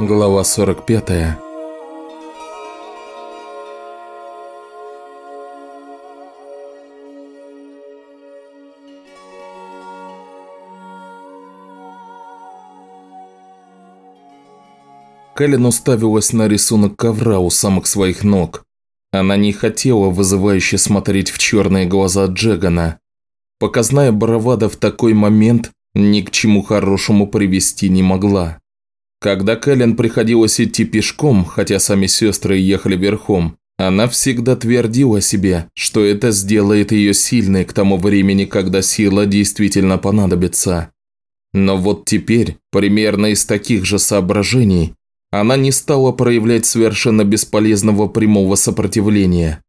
Глава 45 Кэлен уставилась на рисунок ковра у самых своих ног. Она не хотела вызывающе смотреть в черные глаза Джегана. Показная бравада в такой момент ни к чему хорошему привести не могла. Когда Кэлен приходилось идти пешком, хотя сами сестры ехали верхом, она всегда твердила себе, что это сделает ее сильной к тому времени, когда сила действительно понадобится. Но вот теперь, примерно из таких же соображений, она не стала проявлять совершенно бесполезного прямого сопротивления.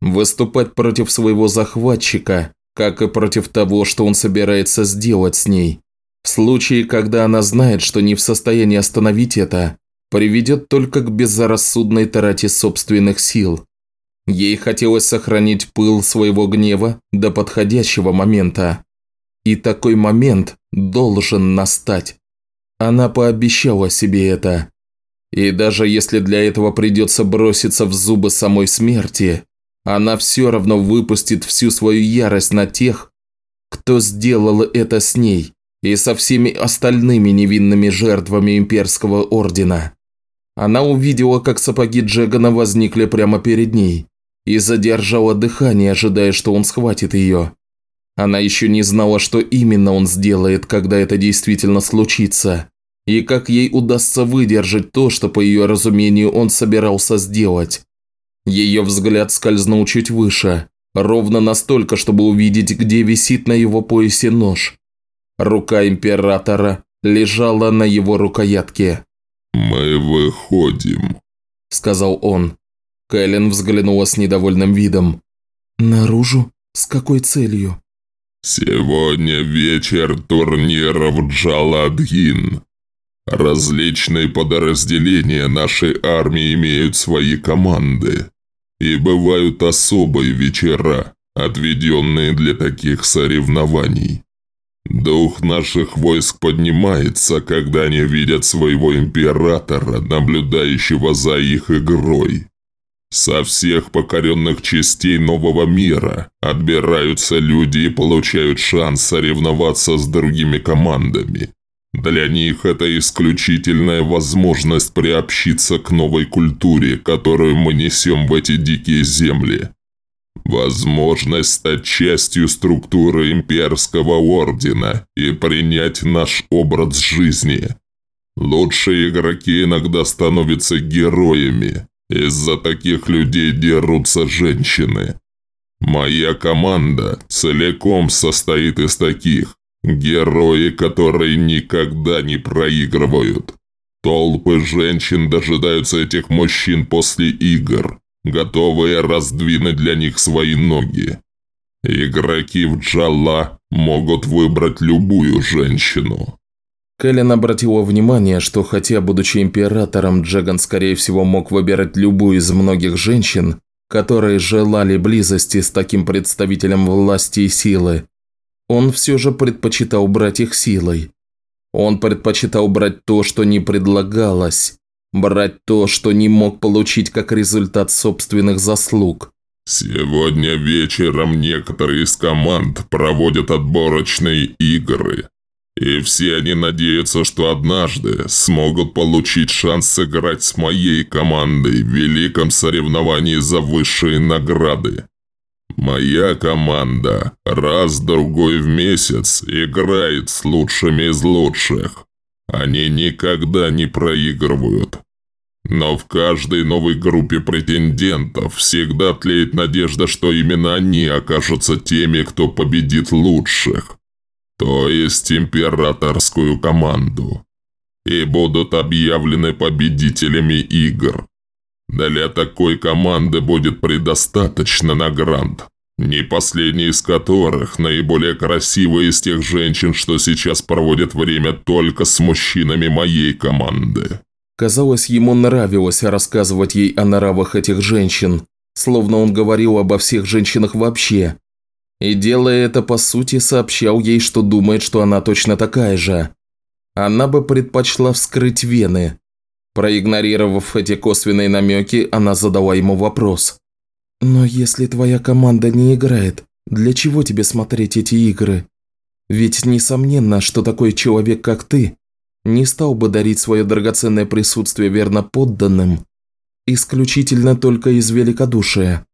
Выступать против своего захватчика, как и против того, что он собирается сделать с ней, в случае, когда она знает, что не в состоянии остановить это, приведет только к безрассудной трате собственных сил. Ей хотелось сохранить пыл своего гнева до подходящего момента. И такой момент должен настать. Она пообещала себе это. И даже если для этого придется броситься в зубы самой смерти, она все равно выпустит всю свою ярость на тех, кто сделал это с ней и со всеми остальными невинными жертвами имперского ордена. Она увидела, как сапоги Джегана возникли прямо перед ней и задержала дыхание, ожидая, что он схватит ее. Она еще не знала, что именно он сделает, когда это действительно случится, и как ей удастся выдержать то, что, по ее разумению, он собирался сделать. Ее взгляд скользнул чуть выше, ровно настолько, чтобы увидеть, где висит на его поясе нож, Рука императора лежала на его рукоятке. «Мы выходим», – сказал он. Кэлен взглянула с недовольным видом. «Наружу? С какой целью?» «Сегодня вечер турнира в Джаладгин. Различные подразделения нашей армии имеют свои команды. И бывают особые вечера, отведенные для таких соревнований. Дух наших войск поднимается, когда они видят своего императора, наблюдающего за их игрой. Со всех покоренных частей нового мира отбираются люди и получают шанс соревноваться с другими командами. Для них это исключительная возможность приобщиться к новой культуре, которую мы несем в эти дикие земли. Возможность стать частью структуры имперского ордена и принять наш образ жизни. Лучшие игроки иногда становятся героями. Из-за таких людей дерутся женщины. Моя команда целиком состоит из таких. Герои, которые никогда не проигрывают. Толпы женщин дожидаются этих мужчин после игр готовые раздвинуть для них свои ноги. Игроки в Джалла могут выбрать любую женщину. Кэлен обратила внимание, что хотя, будучи императором, Джаган, скорее всего, мог выбирать любую из многих женщин, которые желали близости с таким представителем власти и силы, он все же предпочитал брать их силой. Он предпочитал брать то, что не предлагалось, брать то, что не мог получить как результат собственных заслуг. «Сегодня вечером некоторые из команд проводят отборочные игры, и все они надеются, что однажды смогут получить шанс сыграть с моей командой в великом соревновании за высшие награды. Моя команда раз-другой в месяц играет с лучшими из лучших. Они никогда не проигрывают. Но в каждой новой группе претендентов всегда тлеет надежда, что именно они окажутся теми, кто победит лучших. То есть императорскую команду. И будут объявлены победителями игр. Для такой команды будет предостаточно наград. Не последний из которых наиболее красивые из тех женщин, что сейчас проводят время только с мужчинами моей команды. Казалось, ему нравилось рассказывать ей о нравах этих женщин, словно он говорил обо всех женщинах вообще. И делая это, по сути, сообщал ей, что думает, что она точно такая же. Она бы предпочла вскрыть вены. Проигнорировав эти косвенные намеки, она задала ему вопрос. «Но если твоя команда не играет, для чего тебе смотреть эти игры? Ведь несомненно, что такой человек, как ты, не стал бы дарить свое драгоценное присутствие верно подданным исключительно только из великодушия.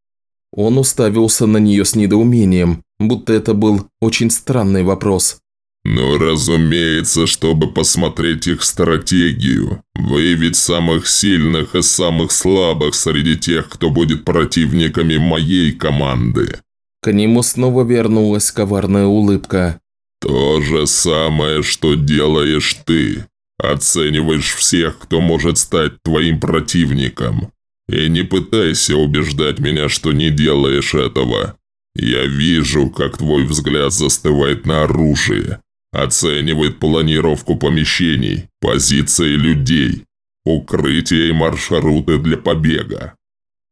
Он уставился на нее с недоумением, будто это был очень странный вопрос. «Ну, разумеется, чтобы посмотреть их стратегию, выявить самых сильных и самых слабых среди тех, кто будет противниками моей команды». К нему снова вернулась коварная улыбка. «То же самое, что делаешь ты. Оцениваешь всех, кто может стать твоим противником. И не пытайся убеждать меня, что не делаешь этого. Я вижу, как твой взгляд застывает на оружие, оценивает планировку помещений, позиции людей, укрытия и маршруты для побега.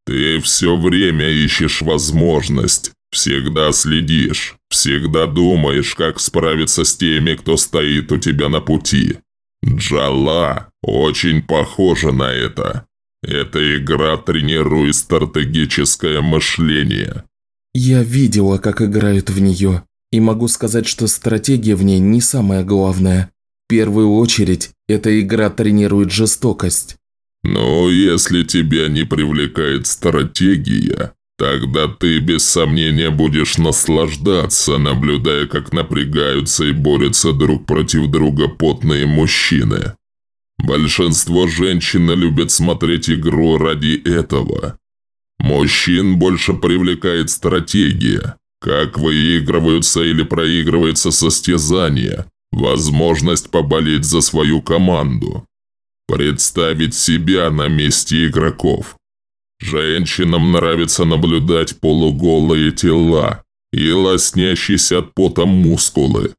Ты все время ищешь возможность, всегда следишь, всегда думаешь, как справиться с теми, кто стоит у тебя на пути. Джала очень похожа на это. Эта игра тренирует стратегическое мышление. Я видела, как играют в нее, и могу сказать, что стратегия в ней не самое главное. В первую очередь, эта игра тренирует жестокость. Но если тебя не привлекает стратегия, тогда ты без сомнения будешь наслаждаться, наблюдая, как напрягаются и борются друг против друга потные мужчины. Большинство женщин любят смотреть игру ради этого. Мужчин больше привлекает стратегия, как выигрываются или проигрываются состязания, возможность поболеть за свою команду, представить себя на месте игроков. Женщинам нравится наблюдать полуголые тела и лоснящиеся от пота мускулы.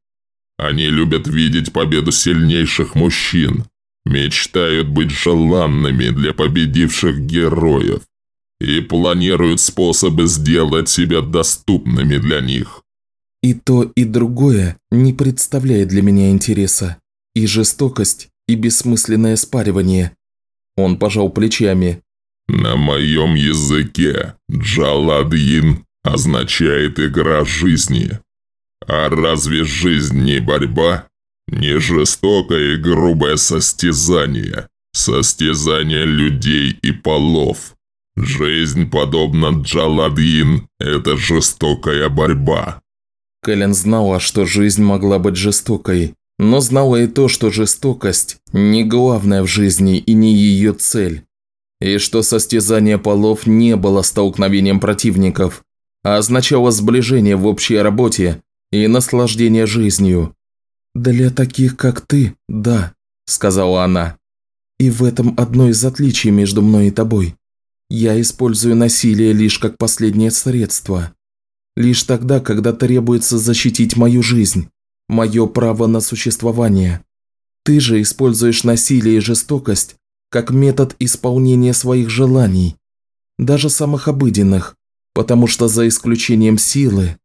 Они любят видеть победу сильнейших мужчин, мечтают быть желанными для победивших героев и планируют способы сделать себя доступными для них. И то, и другое не представляет для меня интереса. И жестокость, и бессмысленное спаривание. Он пожал плечами. На моем языке «джаладьин» означает «игра жизни». А разве жизнь не борьба? Не жестокое и грубое состязание. Состязание людей и полов. Жизнь, подобно Джаладин, это жестокая борьба. Кэлен знала, что жизнь могла быть жестокой, но знала и то, что жестокость – не главная в жизни и не ее цель. И что состязание полов не было столкновением противников, а означало сближение в общей работе и наслаждение жизнью. «Для таких, как ты, да», – сказала она. «И в этом одно из отличий между мной и тобой. Я использую насилие лишь как последнее средство. Лишь тогда, когда требуется защитить мою жизнь, мое право на существование. Ты же используешь насилие и жестокость как метод исполнения своих желаний, даже самых обыденных, потому что за исключением силы,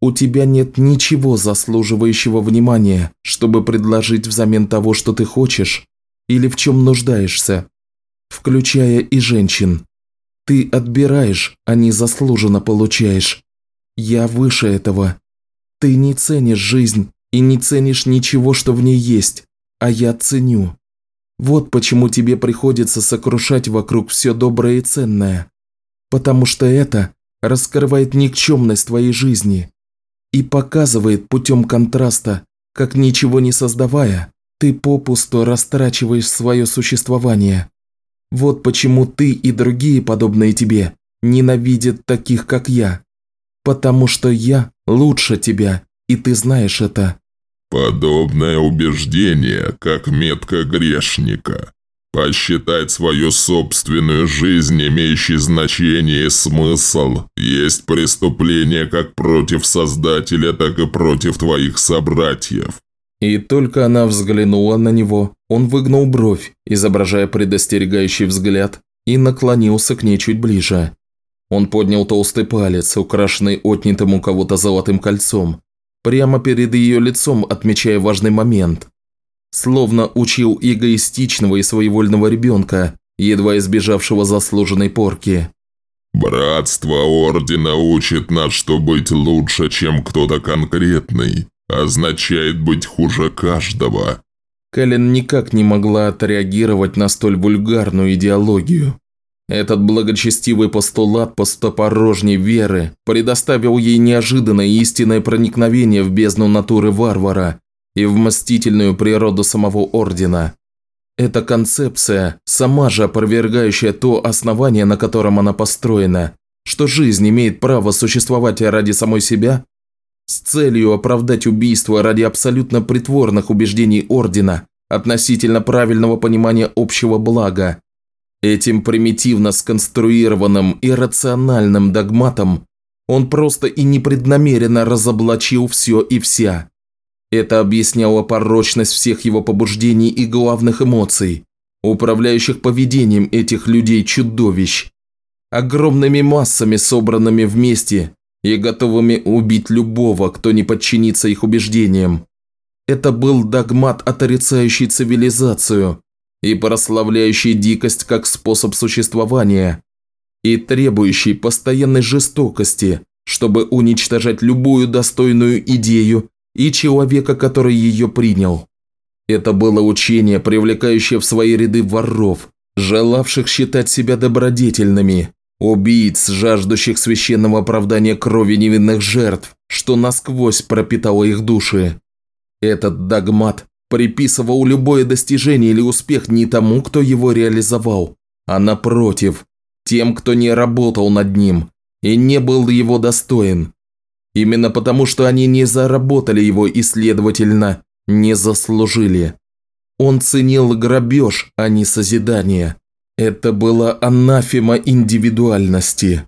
у тебя нет ничего заслуживающего внимания, чтобы предложить взамен того, что ты хочешь или в чем нуждаешься, включая и женщин. Ты отбираешь, а не заслуженно получаешь. Я выше этого. Ты не ценишь жизнь и не ценишь ничего, что в ней есть, а я ценю. Вот почему тебе приходится сокрушать вокруг все доброе и ценное. Потому что это раскрывает никчемность твоей жизни и показывает путем контраста, как ничего не создавая, ты попусту растрачиваешь свое существование. Вот почему ты и другие, подобные тебе, ненавидят таких, как я. Потому что я лучше тебя, и ты знаешь это. Подобное убеждение, как метка грешника. Посчитать свою собственную жизнь, имеющей значение и смысл, есть преступление как против Создателя, так и против твоих собратьев. И только она взглянула на него, он выгнул бровь, изображая предостерегающий взгляд, и наклонился к ней чуть ближе. Он поднял толстый палец, украшенный отнятым у кого-то золотым кольцом, прямо перед ее лицом, отмечая важный момент. словно учил эгоистичного и своевольного ребенка, едва избежавшего заслуженной порки. «Братство Ордена учит нас, что быть лучше, чем кто-то конкретный, означает быть хуже каждого». Кэлен никак не могла отреагировать на столь вульгарную идеологию. Этот благочестивый постулат пустопорожней веры предоставил ей неожиданное истинное проникновение в бездну натуры варвара и в мстительную природу самого Ордена. Эта концепция, сама же опровергающая то основание, на котором она построена, что жизнь имеет право существовать ради самой себя, с целью оправдать убийство ради абсолютно притворных убеждений Ордена относительно правильного понимания общего блага, Этим примитивно сконструированным и рациональным догматом он просто и непреднамеренно разоблачил все и вся. Это объясняло порочность всех его побуждений и главных эмоций, управляющих поведением этих людей-чудовищ, огромными массами, собранными вместе и готовыми убить любого, кто не подчинится их убеждениям. Это был догмат, отрицающий цивилизацию, и прославляющий дикость как способ существования, и требующий постоянной жестокости, чтобы уничтожать любую достойную идею и человека, который ее принял. Это было учение, привлекающее в свои ряды воров, желавших считать себя добродетельными, убийц, жаждущих священного оправдания крови невинных жертв, что насквозь пропитало их души. Этот догмат приписывал любое достижение или успех не тому, кто его реализовал, а напротив, тем, кто не работал над ним и не был его достоин. Именно потому, что они не заработали его и, следовательно, не заслужили. Он ценил грабеж, а не созидание. Это была анафема индивидуальности.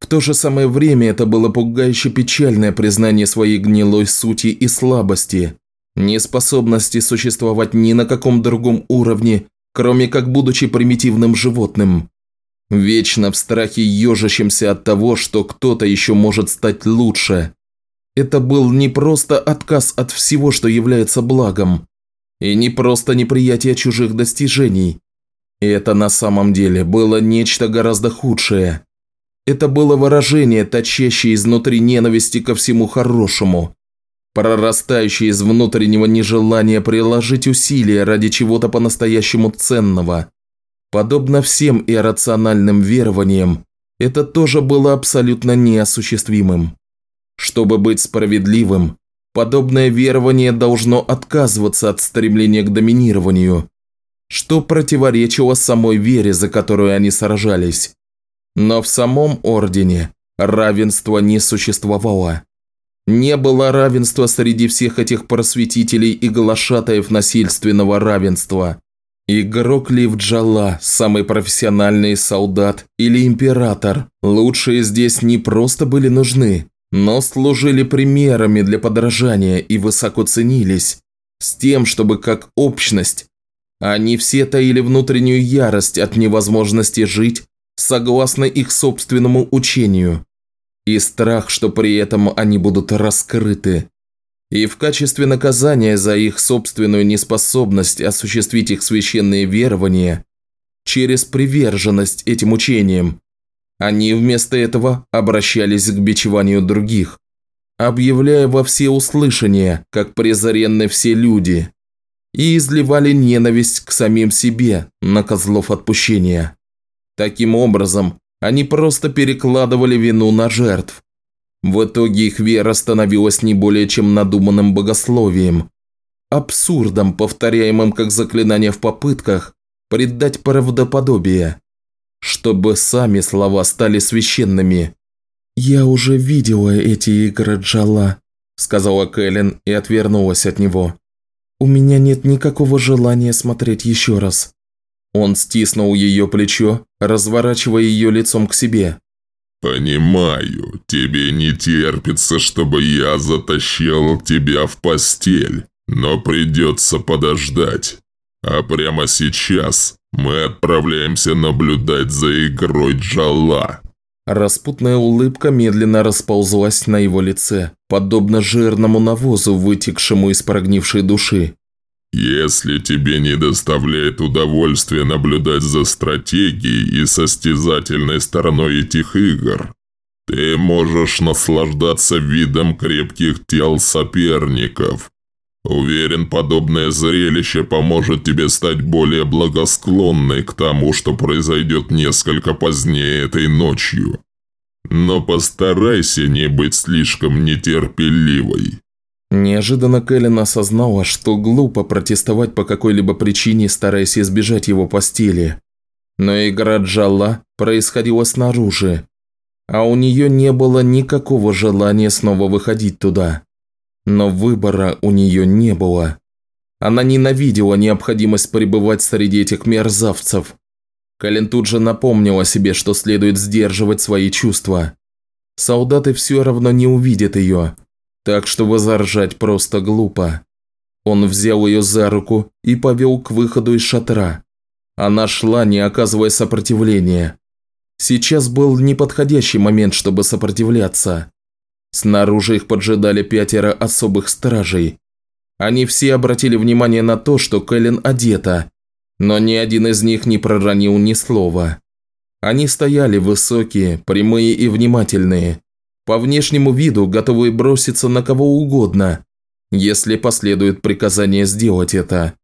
В то же самое время это было пугающе печальное признание своей гнилой сути и слабости, неспособности существовать ни на каком другом уровне, кроме как будучи примитивным животным. Вечно в страхе ежащимся от того, что кто-то еще может стать лучше. Это был не просто отказ от всего, что является благом, и не просто неприятие чужих достижений. Это на самом деле было нечто гораздо худшее. Это было выражение, точащее изнутри ненависти ко всему хорошему, прорастающий из внутреннего нежелания приложить усилия ради чего-то по-настоящему ценного. Подобно всем иррациональным верованиям, это тоже было абсолютно неосуществимым. Чтобы быть справедливым, подобное верование должно отказываться от стремления к доминированию, что противоречило самой вере, за которую они сражались. Но в самом Ордене равенства не существовало. Не было равенства среди всех этих просветителей и глашатаев насильственного равенства. Игрок ли в Джала, самый профессиональный солдат или император, лучшие здесь не просто были нужны, но служили примерами для подражания и высоко ценились, с тем, чтобы как общность они все таили внутреннюю ярость от невозможности жить согласно их собственному учению и страх, что при этом они будут раскрыты. И в качестве наказания за их собственную неспособность осуществить их священные верования через приверженность этим учениям, они вместо этого обращались к бичеванию других, объявляя во все услышания, как презренны все люди, и изливали ненависть к самим себе на козлов отпущения. Таким образом, они просто перекладывали вину на жертв. В итоге их вера становилась не более чем надуманным богословием, абсурдом, повторяемым как заклинание в попытках придать правдоподобие, чтобы сами слова стали священными. «Я уже видела эти игры Джала», – сказала Кэлен и отвернулась от него. «У меня нет никакого желания смотреть еще раз». Он стиснул ее плечо, разворачивая ее лицом к себе. «Понимаю, тебе не терпится, чтобы я затащил тебя в постель, но придется подождать. А прямо сейчас мы отправляемся наблюдать за игрой Джала». Распутная улыбка медленно расползлась на его лице, подобно жирному навозу, вытекшему из прогнившей души. Если тебе не доставляет удовольствия наблюдать за стратегией и состязательной стороной этих игр, ты можешь наслаждаться видом крепких тел соперников. Уверен, подобное зрелище поможет тебе стать более благосклонной к тому, что произойдет несколько позднее этой ночью. Но постарайся не быть слишком нетерпеливой. Неожиданно Кэлен осознала, что глупо протестовать по какой-либо причине, стараясь избежать его постели. Но игра Джалла происходила снаружи, а у нее не было никакого желания снова выходить туда. Но выбора у нее не было. Она ненавидела необходимость пребывать среди этих мерзавцев. Кален тут же напомнила себе, что следует сдерживать свои чувства. Солдаты все равно не увидят ее, так что возоржать просто глупо. Он взял ее за руку и повел к выходу из шатра. Она шла, не оказывая сопротивления. Сейчас был неподходящий момент, чтобы сопротивляться. Снаружи их поджидали пятеро особых стражей. Они все обратили внимание на то, что Кэлен одета, но ни один из них не проронил ни слова. Они стояли высокие, прямые и внимательные, по внешнему виду готовые броситься на кого угодно, если последует приказание сделать это.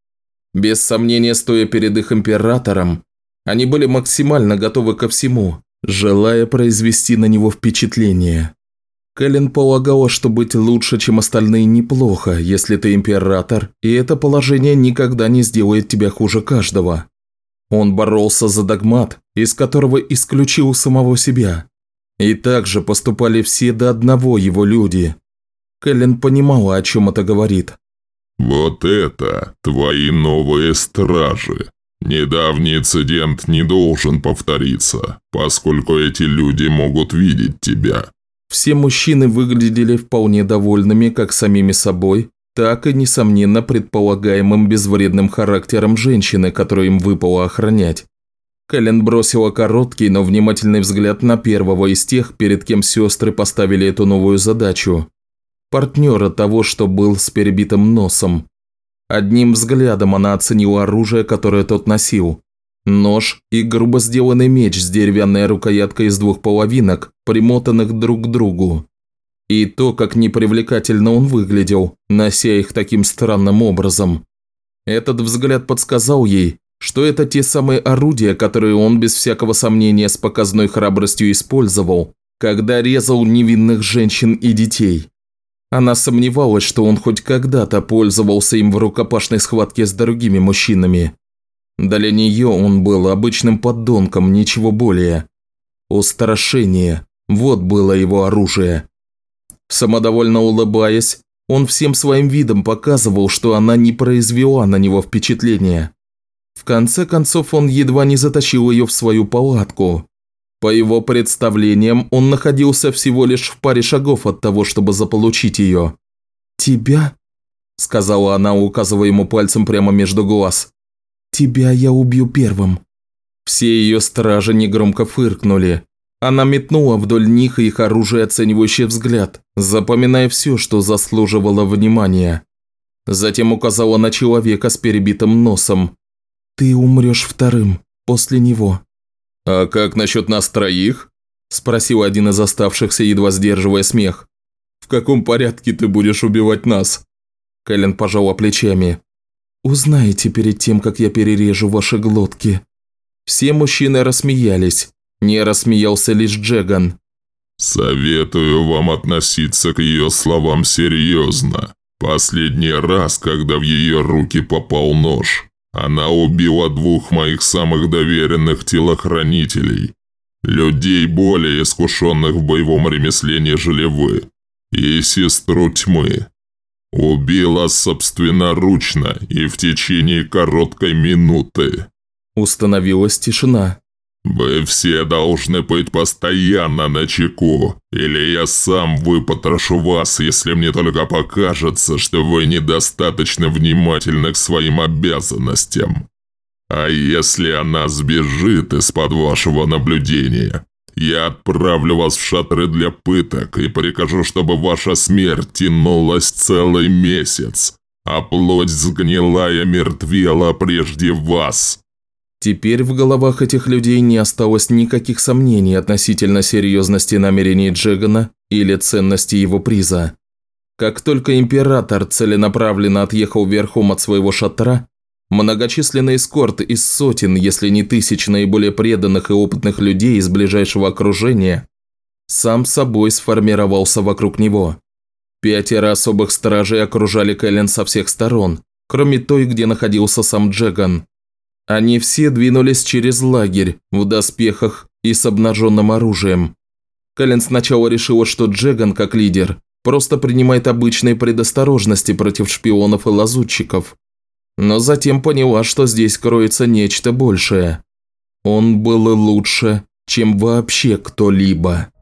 Без сомнения, стоя перед их императором, они были максимально готовы ко всему, желая произвести на него впечатление. Кэлен полагала, что быть лучше, чем остальные, неплохо, если ты император, и это положение никогда не сделает тебя хуже каждого. Он боролся за догмат, из которого исключил самого себя. И так же поступали все до одного его люди. Кэлен понимала, о чем это говорит. «Вот это твои новые стражи. Недавний инцидент не должен повториться, поскольку эти люди могут видеть тебя. Все мужчины выглядели вполне довольными как самими собой, так и, несомненно, предполагаемым безвредным характером женщины, которую им выпало охранять. Кэлен бросила короткий, но внимательный взгляд на первого из тех, перед кем сестры поставили эту новую задачу. Партнера того, что был с перебитым носом. Одним взглядом она оценила оружие, которое тот носил. Нож и грубо сделанный меч с деревянной рукояткой из двух половинок, примотанных друг к другу. И то, как непривлекательно он выглядел, нося их таким странным образом. Этот взгляд подсказал ей, что это те самые орудия, которые он без всякого сомнения с показной храбростью использовал, когда резал невинных женщин и детей. Она сомневалась, что он хоть когда-то пользовался им в рукопашной схватке с другими мужчинами. Для нее он был обычным подонком, ничего более. Устрашение – вот было его оружие. Самодовольно улыбаясь, он всем своим видом показывал, что она не произвела на него впечатления. В конце концов, он едва не затащил ее в свою палатку, по его представлениям, он находился всего лишь в паре шагов от того, чтобы заполучить ее. «Тебя?» – сказала она, указывая ему пальцем прямо между глаз. «Тебя я убью первым». Все ее стражи негромко фыркнули. Она метнула вдоль них их оружие оценивающий взгляд, запоминая все, что заслуживало внимания. Затем указала на человека с перебитым носом. «Ты умрешь вторым, после него». «А как насчет нас троих?» – спросил один из оставшихся, едва сдерживая смех. «В каком порядке ты будешь убивать нас?» Кэлен пожала плечами. «Узнаете перед тем, как я перережу ваши глотки». Все мужчины рассмеялись. Не рассмеялся лишь Джеган. «Советую вам относиться к ее словам серьезно. Последний раз, когда в ее руки попал нож, она убила двух моих самых доверенных телохранителей. Людей, более искушенных в боевом ремесле, нежели вы. И сестру тьмы. Убила собственноручно и в течение короткой минуты. Установилась тишина. «Вы все должны быть постоянно на чеку, или я сам выпотрошу вас, если мне только покажется, что вы недостаточно внимательны к своим обязанностям. А если она сбежит из-под вашего наблюдения, я отправлю вас в шатры для пыток и прикажу, чтобы ваша смерть тянулась целый месяц, а плоть сгнилая мертвела прежде вас. Теперь в головах этих людей не осталось никаких сомнений относительно серьезности намерений Джегана или ценности его приза. Как только император целенаправленно отъехал верхом от своего шатра, многочисленный эскорт из сотен, если не тысяч наиболее преданных и опытных людей из ближайшего окружения сам собой сформировался вокруг него. Пятеро особых стражей окружали Кэлен со всех сторон, кроме той, где находился сам Джеган. Они все двинулись через лагерь, в доспехах и с обнаженным оружием. Кэлен сначала решила, что Джеган, как лидер, просто принимает обычные предосторожности против шпионов и лазутчиков. Но затем поняла, что здесь кроется нечто большее. Он был лучше, чем вообще кто-либо.